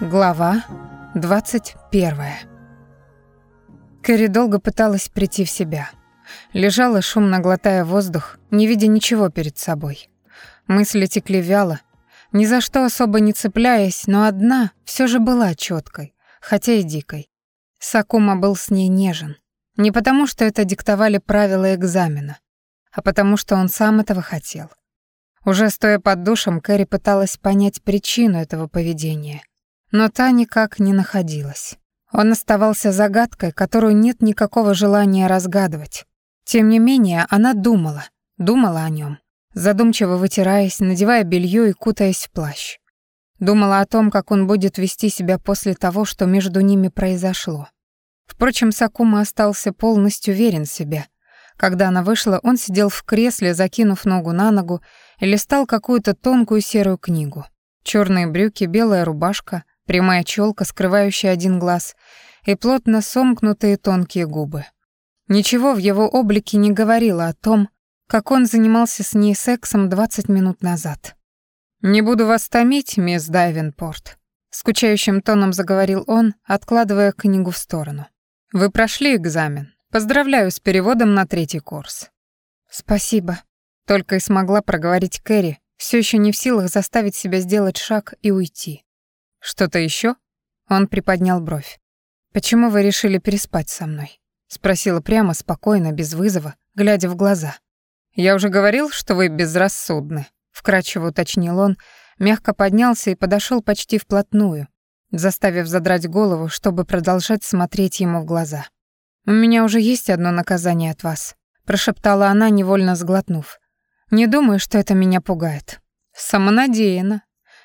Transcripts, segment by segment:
Глава 21. Кэрри долго пыталась прийти в себя. Лежала, шумно глотая воздух, не видя ничего перед собой. Мысли текли вяло, ни за что особо не цепляясь, но одна все же была четкой, хотя и дикой. Сакума был с ней нежен. Не потому, что это диктовали правила экзамена, а потому, что он сам этого хотел. Уже стоя под душем, Кэрри пыталась понять причину этого поведения — но та никак не находилась. Он оставался загадкой, которую нет никакого желания разгадывать. Тем не менее, она думала, думала о нем, задумчиво вытираясь, надевая белье и кутаясь в плащ. Думала о том, как он будет вести себя после того, что между ними произошло. Впрочем, Сакума остался полностью уверен в себе. Когда она вышла, он сидел в кресле, закинув ногу на ногу, и листал какую-то тонкую серую книгу. Черные брюки, белая рубашка, прямая челка, скрывающая один глаз, и плотно сомкнутые тонкие губы. Ничего в его облике не говорило о том, как он занимался с ней сексом 20 минут назад. «Не буду вас томить, мисс Дайвенпорт», — скучающим тоном заговорил он, откладывая книгу в сторону. «Вы прошли экзамен. Поздравляю с переводом на третий курс». «Спасибо», — только и смогла проговорить Кэрри, все еще не в силах заставить себя сделать шаг и уйти. «Что-то еще? Он приподнял бровь. «Почему вы решили переспать со мной?» Спросила прямо, спокойно, без вызова, глядя в глаза. «Я уже говорил, что вы безрассудны», — вкратчиво уточнил он, мягко поднялся и подошел почти вплотную, заставив задрать голову, чтобы продолжать смотреть ему в глаза. «У меня уже есть одно наказание от вас», — прошептала она, невольно сглотнув. «Не думаю, что это меня пугает». «Самонадеянно»,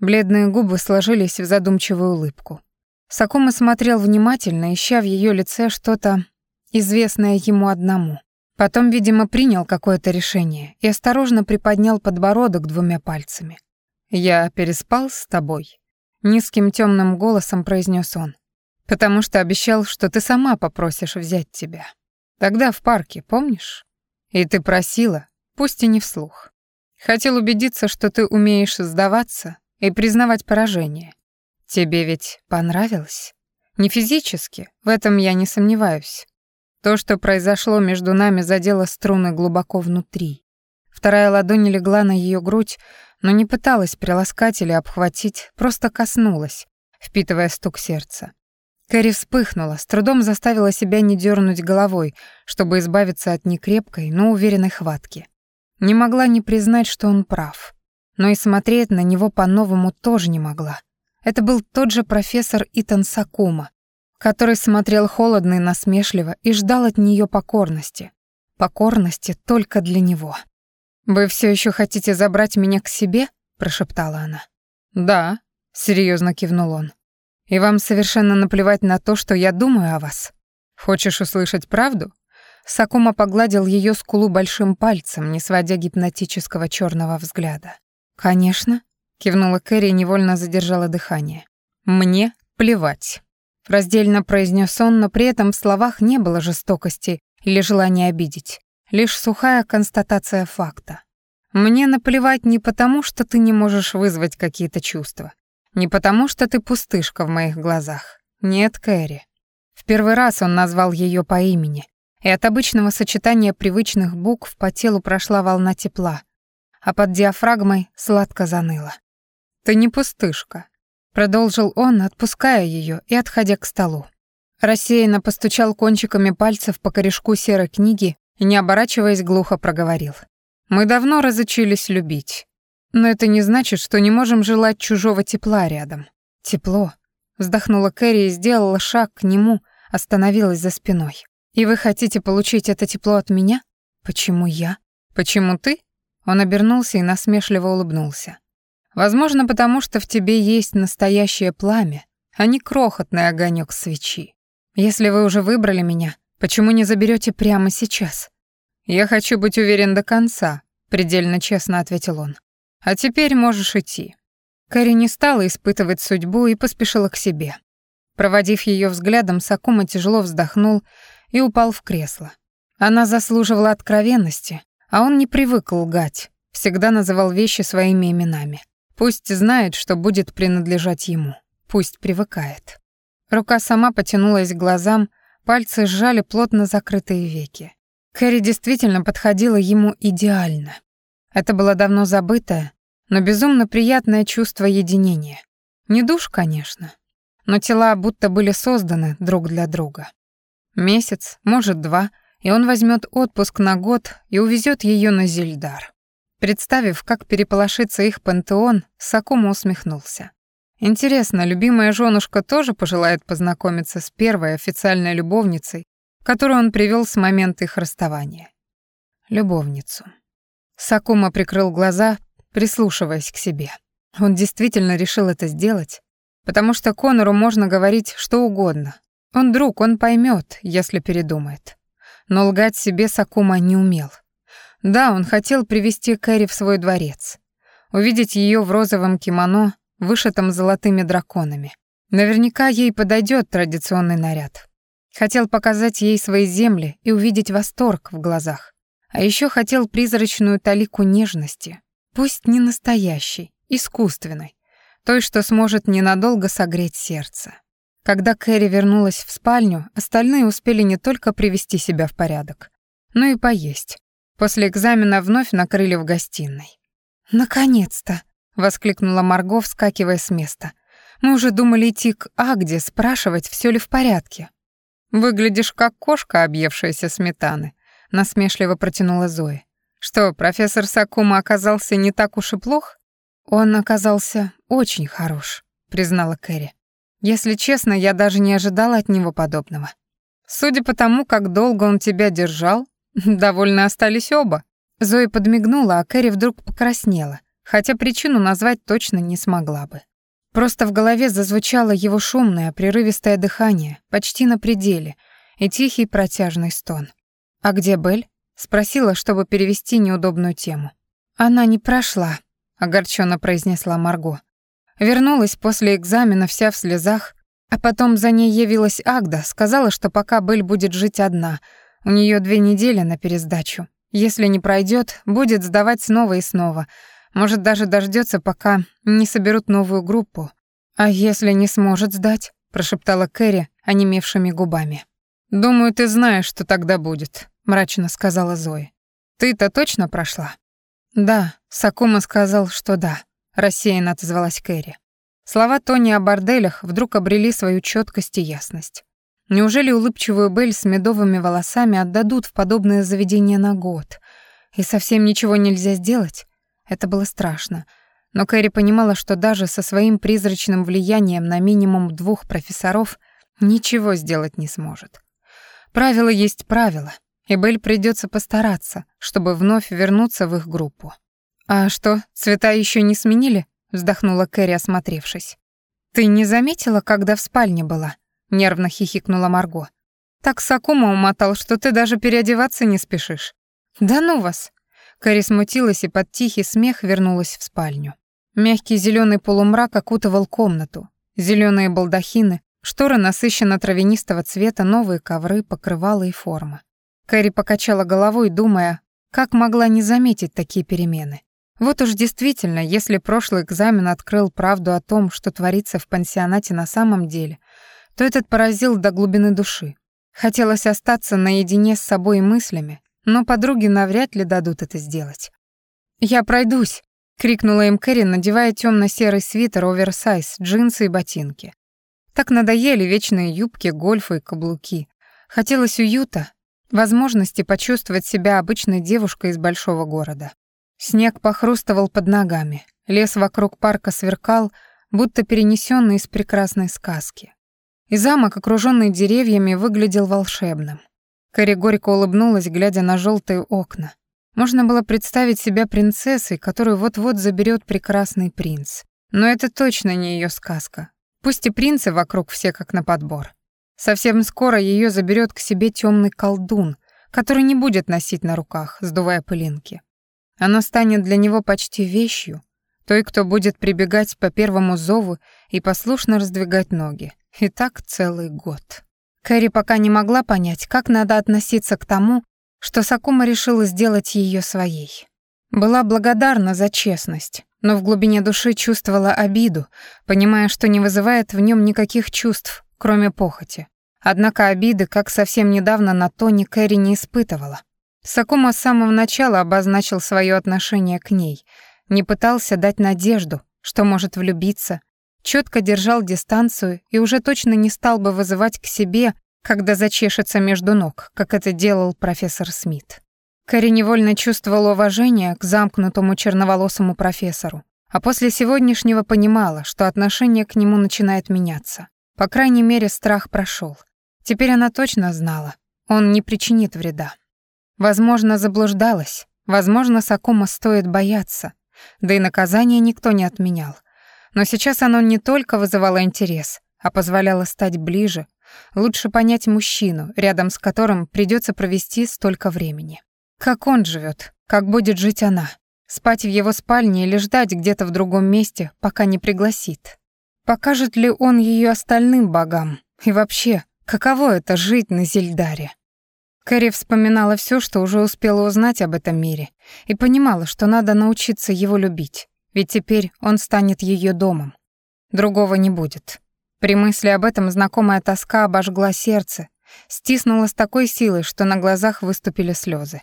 Бледные губы сложились в задумчивую улыбку. Сакума смотрел внимательно, ища в ее лице что-то известное ему одному. Потом, видимо, принял какое-то решение и осторожно приподнял подбородок двумя пальцами. «Я переспал с тобой», — низким темным голосом произнес он, «потому что обещал, что ты сама попросишь взять тебя. Тогда в парке, помнишь? И ты просила, пусть и не вслух. Хотел убедиться, что ты умеешь сдаваться и признавать поражение. Тебе ведь понравилось? Не физически, в этом я не сомневаюсь. То, что произошло между нами, задело струны глубоко внутри. Вторая ладонь легла на ее грудь, но не пыталась приласкать или обхватить, просто коснулась, впитывая стук сердца. Кэрри вспыхнула, с трудом заставила себя не дернуть головой, чтобы избавиться от некрепкой, но уверенной хватки. Не могла не признать, что он прав но и смотреть на него по-новому тоже не могла. Это был тот же профессор Итан Сакума, который смотрел холодно и насмешливо и ждал от нее покорности. Покорности только для него. «Вы все еще хотите забрать меня к себе?» — прошептала она. «Да», — серьезно кивнул он. «И вам совершенно наплевать на то, что я думаю о вас. Хочешь услышать правду?» Сакума погладил ее скулу большим пальцем, не сводя гипнотического черного взгляда. «Конечно», — кивнула Кэрри и невольно задержала дыхание. «Мне плевать», — раздельно произнес он, но при этом в словах не было жестокости или желания обидеть, лишь сухая констатация факта. «Мне наплевать не потому, что ты не можешь вызвать какие-то чувства, не потому, что ты пустышка в моих глазах. Нет, Кэрри». В первый раз он назвал ее по имени, и от обычного сочетания привычных букв по телу прошла волна тепла — а под диафрагмой сладко заныло. «Ты не пустышка», — продолжил он, отпуская ее и отходя к столу. Рассеянно постучал кончиками пальцев по корешку серой книги и, не оборачиваясь, глухо проговорил. «Мы давно разучились любить. Но это не значит, что не можем желать чужого тепла рядом. Тепло». Вздохнула Кэрри и сделала шаг к нему, остановилась за спиной. «И вы хотите получить это тепло от меня? Почему я? Почему ты? Он обернулся и насмешливо улыбнулся. «Возможно, потому что в тебе есть настоящее пламя, а не крохотный огонек свечи. Если вы уже выбрали меня, почему не заберете прямо сейчас?» «Я хочу быть уверен до конца», — предельно честно ответил он. «А теперь можешь идти». Кэрри не стала испытывать судьбу и поспешила к себе. Проводив ее взглядом, Сакума тяжело вздохнул и упал в кресло. Она заслуживала откровенности, а он не привык лгать, всегда называл вещи своими именами. Пусть знает, что будет принадлежать ему. пусть привыкает. Рука сама потянулась к глазам, пальцы сжали плотно закрытые веки. Кэрри действительно подходила ему идеально. Это было давно забытое, но безумно приятное чувство единения. Не душ, конечно, но тела будто были созданы друг для друга. Месяц, может, два, и он возьмет отпуск на год и увезет ее на Зельдар. Представив, как переполошится их пантеон, Сакума усмехнулся. Интересно, любимая женушка тоже пожелает познакомиться с первой официальной любовницей, которую он привел с момента их расставания. Любовницу. Сакума прикрыл глаза, прислушиваясь к себе. Он действительно решил это сделать, потому что Конору можно говорить что угодно. Он друг, он поймет, если передумает. Но лгать себе Сакума не умел. Да, он хотел привести Кэрри в свой дворец, увидеть ее в розовом кимоно, вышитом золотыми драконами. Наверняка ей подойдет традиционный наряд. Хотел показать ей свои земли и увидеть восторг в глазах. А еще хотел призрачную талику нежности, пусть не настоящей, искусственной, той, что сможет ненадолго согреть сердце. Когда Кэрри вернулась в спальню, остальные успели не только привести себя в порядок, но и поесть. После экзамена вновь накрыли в гостиной. «Наконец-то!» — воскликнула Марго, вскакивая с места. «Мы уже думали идти к Агде, спрашивать, все ли в порядке». «Выглядишь как кошка, объевшаяся сметаны», — насмешливо протянула Зоя. «Что, профессор Сакума оказался не так уж и плох?» «Он оказался очень хорош», — признала Кэрри. «Если честно, я даже не ожидала от него подобного. Судя по тому, как долго он тебя держал, Довольно остались оба. Зоя подмигнула, а Кэрри вдруг покраснела, хотя причину назвать точно не смогла бы. Просто в голове зазвучало его шумное, прерывистое дыхание, почти на пределе, и тихий протяжный стон. «А где Бель?» — спросила, чтобы перевести неудобную тему. «Она не прошла», — огорченно произнесла Марго. Вернулась после экзамена вся в слезах, а потом за ней явилась Агда, сказала, что пока Бель будет жить одна — у нее две недели на пересдачу. Если не пройдет, будет сдавать снова и снова. Может, даже дождется, пока не соберут новую группу. А если не сможет сдать? прошептала Кэрри онемевшими губами. Думаю, ты знаешь, что тогда будет, мрачно сказала Зои. Ты-то точно прошла? Да, Сакума сказал, что да, рассеянно отозвалась Кэрри. Слова Тони о борделях вдруг обрели свою четкость и ясность. Неужели улыбчивую Бель с медовыми волосами отдадут в подобное заведение на год? И совсем ничего нельзя сделать? Это было страшно. Но Кэрри понимала, что даже со своим призрачным влиянием на минимум двух профессоров ничего сделать не сможет. Правило есть правило, и Бель придется постараться, чтобы вновь вернуться в их группу. «А что, цвета еще не сменили?» — вздохнула Кэрри, осмотревшись. «Ты не заметила, когда в спальне была?» нервно хихикнула Марго. Так Сакума умотал, что ты даже переодеваться не спешишь. Да ну вас. Кэрри смутилась и под тихий смех вернулась в спальню. Мягкий зеленый полумрак окутывал комнату. Зеленые балдахины, шторы насыщенно травянистого цвета, новые ковры, покрывала и форма. Кэрри покачала головой, думая, как могла не заметить такие перемены. Вот уж действительно, если прошлый экзамен открыл правду о том, что творится в пансионате на самом деле, то этот поразил до глубины души. Хотелось остаться наедине с собой и мыслями, но подруги навряд ли дадут это сделать. «Я пройдусь!» — крикнула им Кэрри, надевая темно-серый свитер, оверсайз, джинсы и ботинки. Так надоели вечные юбки, гольфы и каблуки. Хотелось уюта, возможности почувствовать себя обычной девушкой из большого города. Снег похрустывал под ногами, лес вокруг парка сверкал, будто перенесенный из прекрасной сказки. И замок, окруженный деревьями, выглядел волшебным. Кэрри горько улыбнулась, глядя на желтые окна. Можно было представить себя принцессой, которую вот-вот заберет прекрасный принц. Но это точно не ее сказка. Пусть и принцы вокруг все как на подбор. Совсем скоро ее заберет к себе темный колдун, который не будет носить на руках, сдувая пылинки. Она станет для него почти вещью, той, кто будет прибегать по первому зову и послушно раздвигать ноги. И так целый год. Кэрри пока не могла понять, как надо относиться к тому, что Сакума решила сделать ее своей. Была благодарна за честность, но в глубине души чувствовала обиду, понимая, что не вызывает в нем никаких чувств, кроме похоти. Однако обиды, как совсем недавно на Тони, Кэрри не испытывала. Сакума с самого начала обозначил свое отношение к ней, не пытался дать надежду, что может влюбиться, четко держал дистанцию и уже точно не стал бы вызывать к себе, когда зачешется между ног, как это делал профессор Смит. Кэрри невольно чувствовала уважение к замкнутому черноволосому профессору, а после сегодняшнего понимала, что отношение к нему начинает меняться. По крайней мере, страх прошел. Теперь она точно знала, он не причинит вреда. Возможно, заблуждалась, возможно, Сакума стоит бояться, да и наказание никто не отменял. Но сейчас оно не только вызывало интерес, а позволяло стать ближе, лучше понять мужчину, рядом с которым придется провести столько времени. Как он живет, как будет жить она? Спать в его спальне или ждать где-то в другом месте, пока не пригласит? Покажет ли он ее остальным богам? И вообще, каково это жить на Зельдаре? Кэрри вспоминала все, что уже успела узнать об этом мире, и понимала, что надо научиться его любить, ведь теперь он станет ее домом. Другого не будет. При мысли об этом знакомая тоска обожгла сердце, стиснула с такой силой, что на глазах выступили слезы.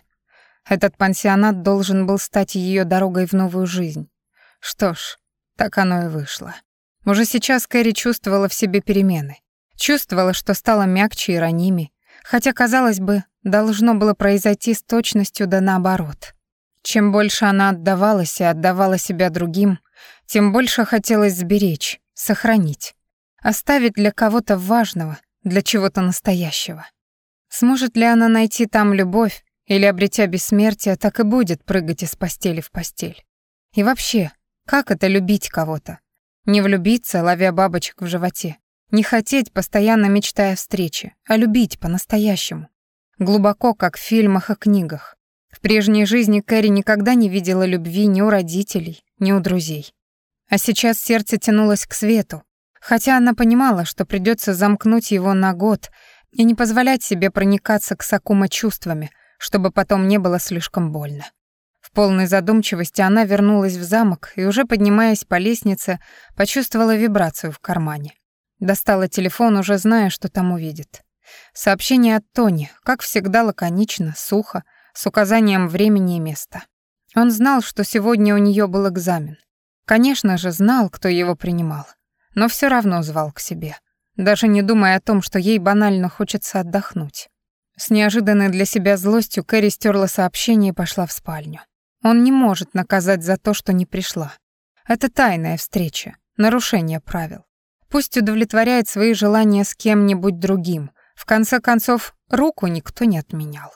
Этот пансионат должен был стать ее дорогой в новую жизнь. Что ж, так оно и вышло. Уже сейчас Кэрри чувствовала в себе перемены. Чувствовала, что стала мягче и ранимее, хотя, казалось бы, должно было произойти с точностью да наоборот. Чем больше она отдавалась и отдавала себя другим, тем больше хотелось сберечь, сохранить, оставить для кого-то важного, для чего-то настоящего. Сможет ли она найти там любовь, или, обретя бессмертие, так и будет прыгать из постели в постель. И вообще, как это любить кого-то? Не влюбиться, ловя бабочек в животе. Не хотеть, постоянно мечтая о встрече, а любить по-настоящему. Глубоко, как в фильмах и книгах. В прежней жизни Кэрри никогда не видела любви ни у родителей, ни у друзей. А сейчас сердце тянулось к свету, хотя она понимала, что придется замкнуть его на год и не позволять себе проникаться к Сакума чувствами — чтобы потом не было слишком больно. В полной задумчивости она вернулась в замок и, уже поднимаясь по лестнице, почувствовала вибрацию в кармане. Достала телефон, уже зная, что там увидит. Сообщение от Тони, как всегда лаконично, сухо, с указанием времени и места. Он знал, что сегодня у нее был экзамен. Конечно же, знал, кто его принимал, но все равно звал к себе, даже не думая о том, что ей банально хочется отдохнуть. С неожиданной для себя злостью Кэрри стерла сообщение и пошла в спальню. Он не может наказать за то, что не пришла. Это тайная встреча, нарушение правил. Пусть удовлетворяет свои желания с кем-нибудь другим. В конце концов, руку никто не отменял.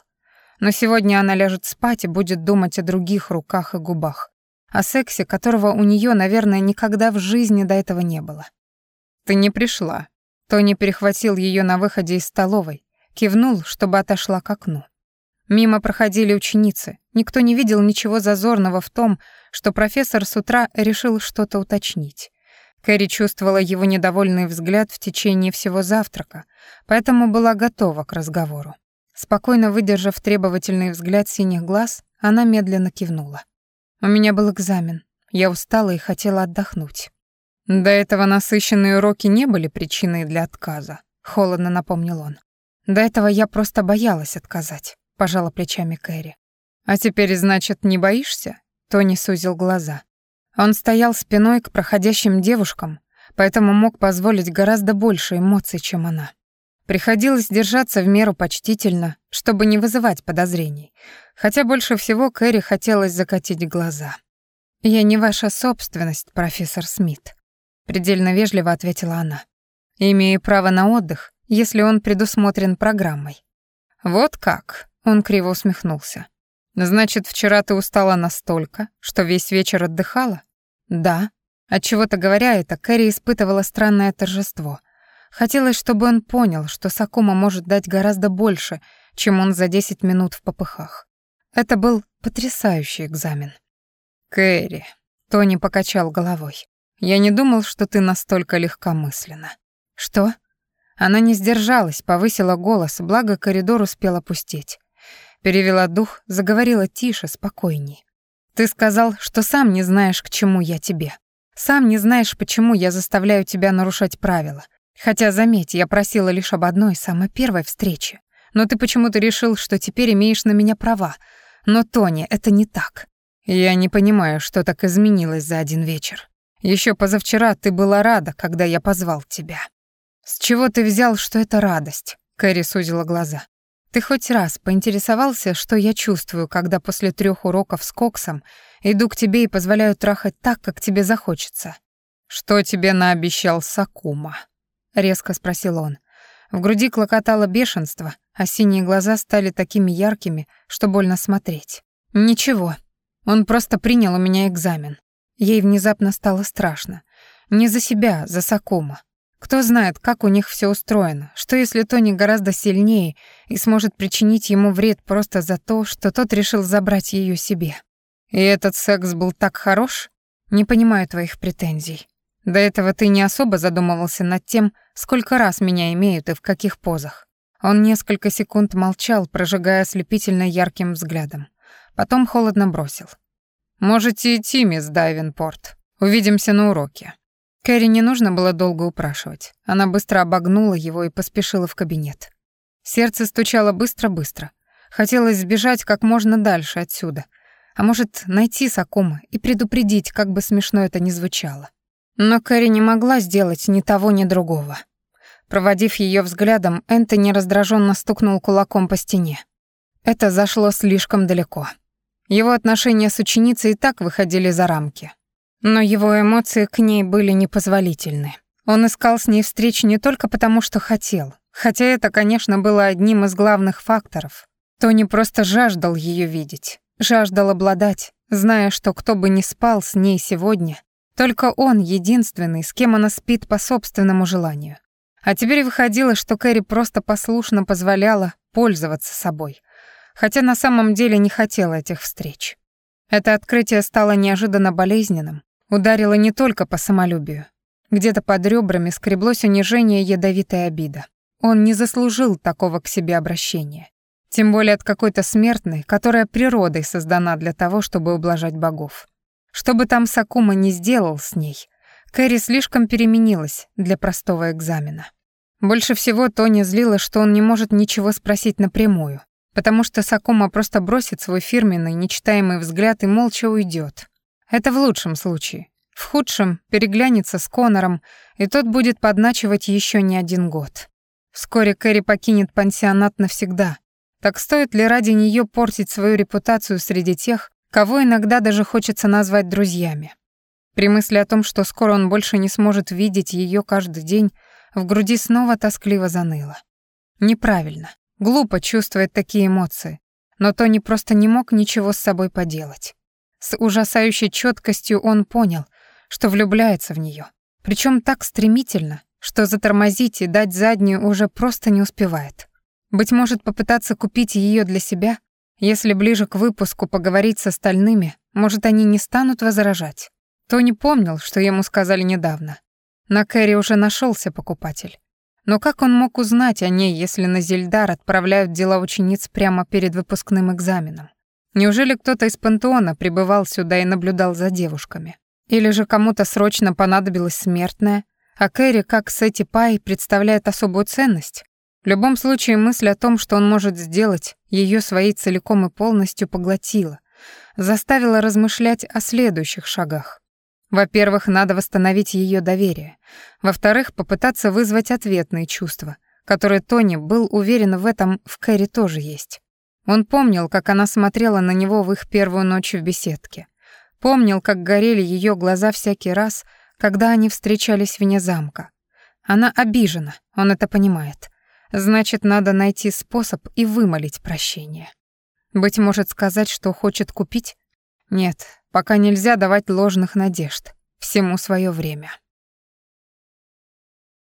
Но сегодня она ляжет спать и будет думать о других руках и губах. О сексе, которого у нее, наверное, никогда в жизни до этого не было. «Ты не пришла». Тони перехватил ее на выходе из столовой, Кивнул, чтобы отошла к окну. Мимо проходили ученицы. Никто не видел ничего зазорного в том, что профессор с утра решил что-то уточнить. Кэрри чувствовала его недовольный взгляд в течение всего завтрака, поэтому была готова к разговору. Спокойно выдержав требовательный взгляд синих глаз, она медленно кивнула. «У меня был экзамен. Я устала и хотела отдохнуть». «До этого насыщенные уроки не были причиной для отказа», — холодно напомнил он. До этого я просто боялась отказать, пожала плечами Кэрри. А теперь, значит, не боишься? Тони сузил глаза. Он стоял спиной к проходящим девушкам, поэтому мог позволить гораздо больше эмоций, чем она. Приходилось держаться в меру почтительно, чтобы не вызывать подозрений, хотя больше всего Кэрри хотелось закатить глаза. «Я не ваша собственность, профессор Смит», — предельно вежливо ответила она. «Имею право на отдых, если он предусмотрен программой. Вот как, он криво усмехнулся. Значит, вчера ты устала настолько, что весь вечер отдыхала? Да. От чего-то говоря это, Кэрри испытывала странное торжество. Хотелось, чтобы он понял, что Сакума может дать гораздо больше, чем он за 10 минут в попыхах. Это был потрясающий экзамен. Кэрри, Тони покачал головой. Я не думал, что ты настолько легкомысленна. Что? Она не сдержалась, повысила голос, благо коридор успел опустеть. Перевела дух, заговорила тише, спокойней. Ты сказал, что сам не знаешь, к чему я тебе. Сам не знаешь, почему я заставляю тебя нарушать правила. Хотя, заметь, я просила лишь об одной, самой первой встрече. Но ты почему-то решил, что теперь имеешь на меня права. Но, Тони, это не так. Я не понимаю, что так изменилось за один вечер. Еще позавчера ты была рада, когда я позвал тебя. С чего ты взял, что это радость? Кэрри сузила глаза. Ты хоть раз поинтересовался, что я чувствую, когда после трех уроков с Коксом иду к тебе и позволяю трахать так, как тебе захочется? Что тебе наобещал Сакума? резко спросил он. В груди клокотало бешенство, а синие глаза стали такими яркими, что больно смотреть. Ничего. Он просто принял у меня экзамен. Ей внезапно стало страшно. Не за себя, за Сакума. Кто знает, как у них все устроено, что если Тони гораздо сильнее и сможет причинить ему вред просто за то, что тот решил забрать ее себе. И этот секс был так хорош? Не понимаю твоих претензий. До этого ты не особо задумывался над тем, сколько раз меня имеют и в каких позах. Он несколько секунд молчал, прожигая ослепительно ярким взглядом. Потом холодно бросил. «Можете идти, мисс Дайвенпорт. Увидимся на уроке». Кэрри не нужно было долго упрашивать. Она быстро обогнула его и поспешила в кабинет. Сердце стучало быстро-быстро. Хотелось сбежать как можно дальше отсюда. А может, найти Сакума и предупредить, как бы смешно это ни звучало. Но Кэрри не могла сделать ни того, ни другого. Проводив ее взглядом, Энтони раздраженно стукнул кулаком по стене. Это зашло слишком далеко. Его отношения с ученицей и так выходили за рамки. Но его эмоции к ней были непозволительны. Он искал с ней встреч не только потому, что хотел, хотя это, конечно, было одним из главных факторов. Тони просто жаждал ее видеть, жаждал обладать, зная, что кто бы ни спал с ней сегодня, только он единственный, с кем она спит по собственному желанию. А теперь выходило, что Кэрри просто послушно позволяла пользоваться собой, хотя на самом деле не хотела этих встреч. Это открытие стало неожиданно болезненным, ударило не только по самолюбию. Где-то под ребрами скреблось унижение ядовитая обида. Он не заслужил такого к себе обращения. Тем более от какой-то смертной, которая природой создана для того, чтобы ублажать богов. Что бы там Сакума не сделал с ней, Кэрри слишком переменилась для простого экзамена. Больше всего Тони злило, что он не может ничего спросить напрямую, потому что Сакума просто бросит свой фирменный, нечитаемый взгляд и молча уйдет. Это в лучшем случае. В худшем переглянется с Конором, и тот будет подначивать еще не один год. Вскоре Кэрри покинет пансионат навсегда. Так стоит ли ради нее портить свою репутацию среди тех, кого иногда даже хочется назвать друзьями? При мысли о том, что скоро он больше не сможет видеть ее каждый день, в груди снова тоскливо заныло. Неправильно. Глупо чувствовать такие эмоции, но Тони просто не мог ничего с собой поделать. С ужасающей четкостью он понял, что влюбляется в нее, причем так стремительно, что затормозить и дать заднюю уже просто не успевает. Быть может, попытаться купить ее для себя, если ближе к выпуску поговорить с остальными, может, они не станут возражать. Тони помнил, что ему сказали недавно. На Кэрри уже нашелся покупатель. Но как он мог узнать о ней, если на Зельдар отправляют дела учениц прямо перед выпускным экзаменом? Неужели кто-то из пантеона прибывал сюда и наблюдал за девушками? Или же кому-то срочно понадобилась смертная, а Кэрри, как Сэти Пай, представляет особую ценность? В любом случае, мысль о том, что он может сделать, ее своей целиком и полностью поглотила, заставила размышлять о следующих шагах. Во-первых, надо восстановить ее доверие. Во-вторых, попытаться вызвать ответные чувства, которые Тони был уверен в этом в Кэрри тоже есть. Он помнил, как она смотрела на него в их первую ночь в беседке. Помнил, как горели ее глаза всякий раз, когда они встречались вне замка. Она обижена, он это понимает. Значит, надо найти способ и вымолить прощение. Быть может, сказать, что хочет купить? Нет, Пока нельзя давать ложных надежд. Всему свое время.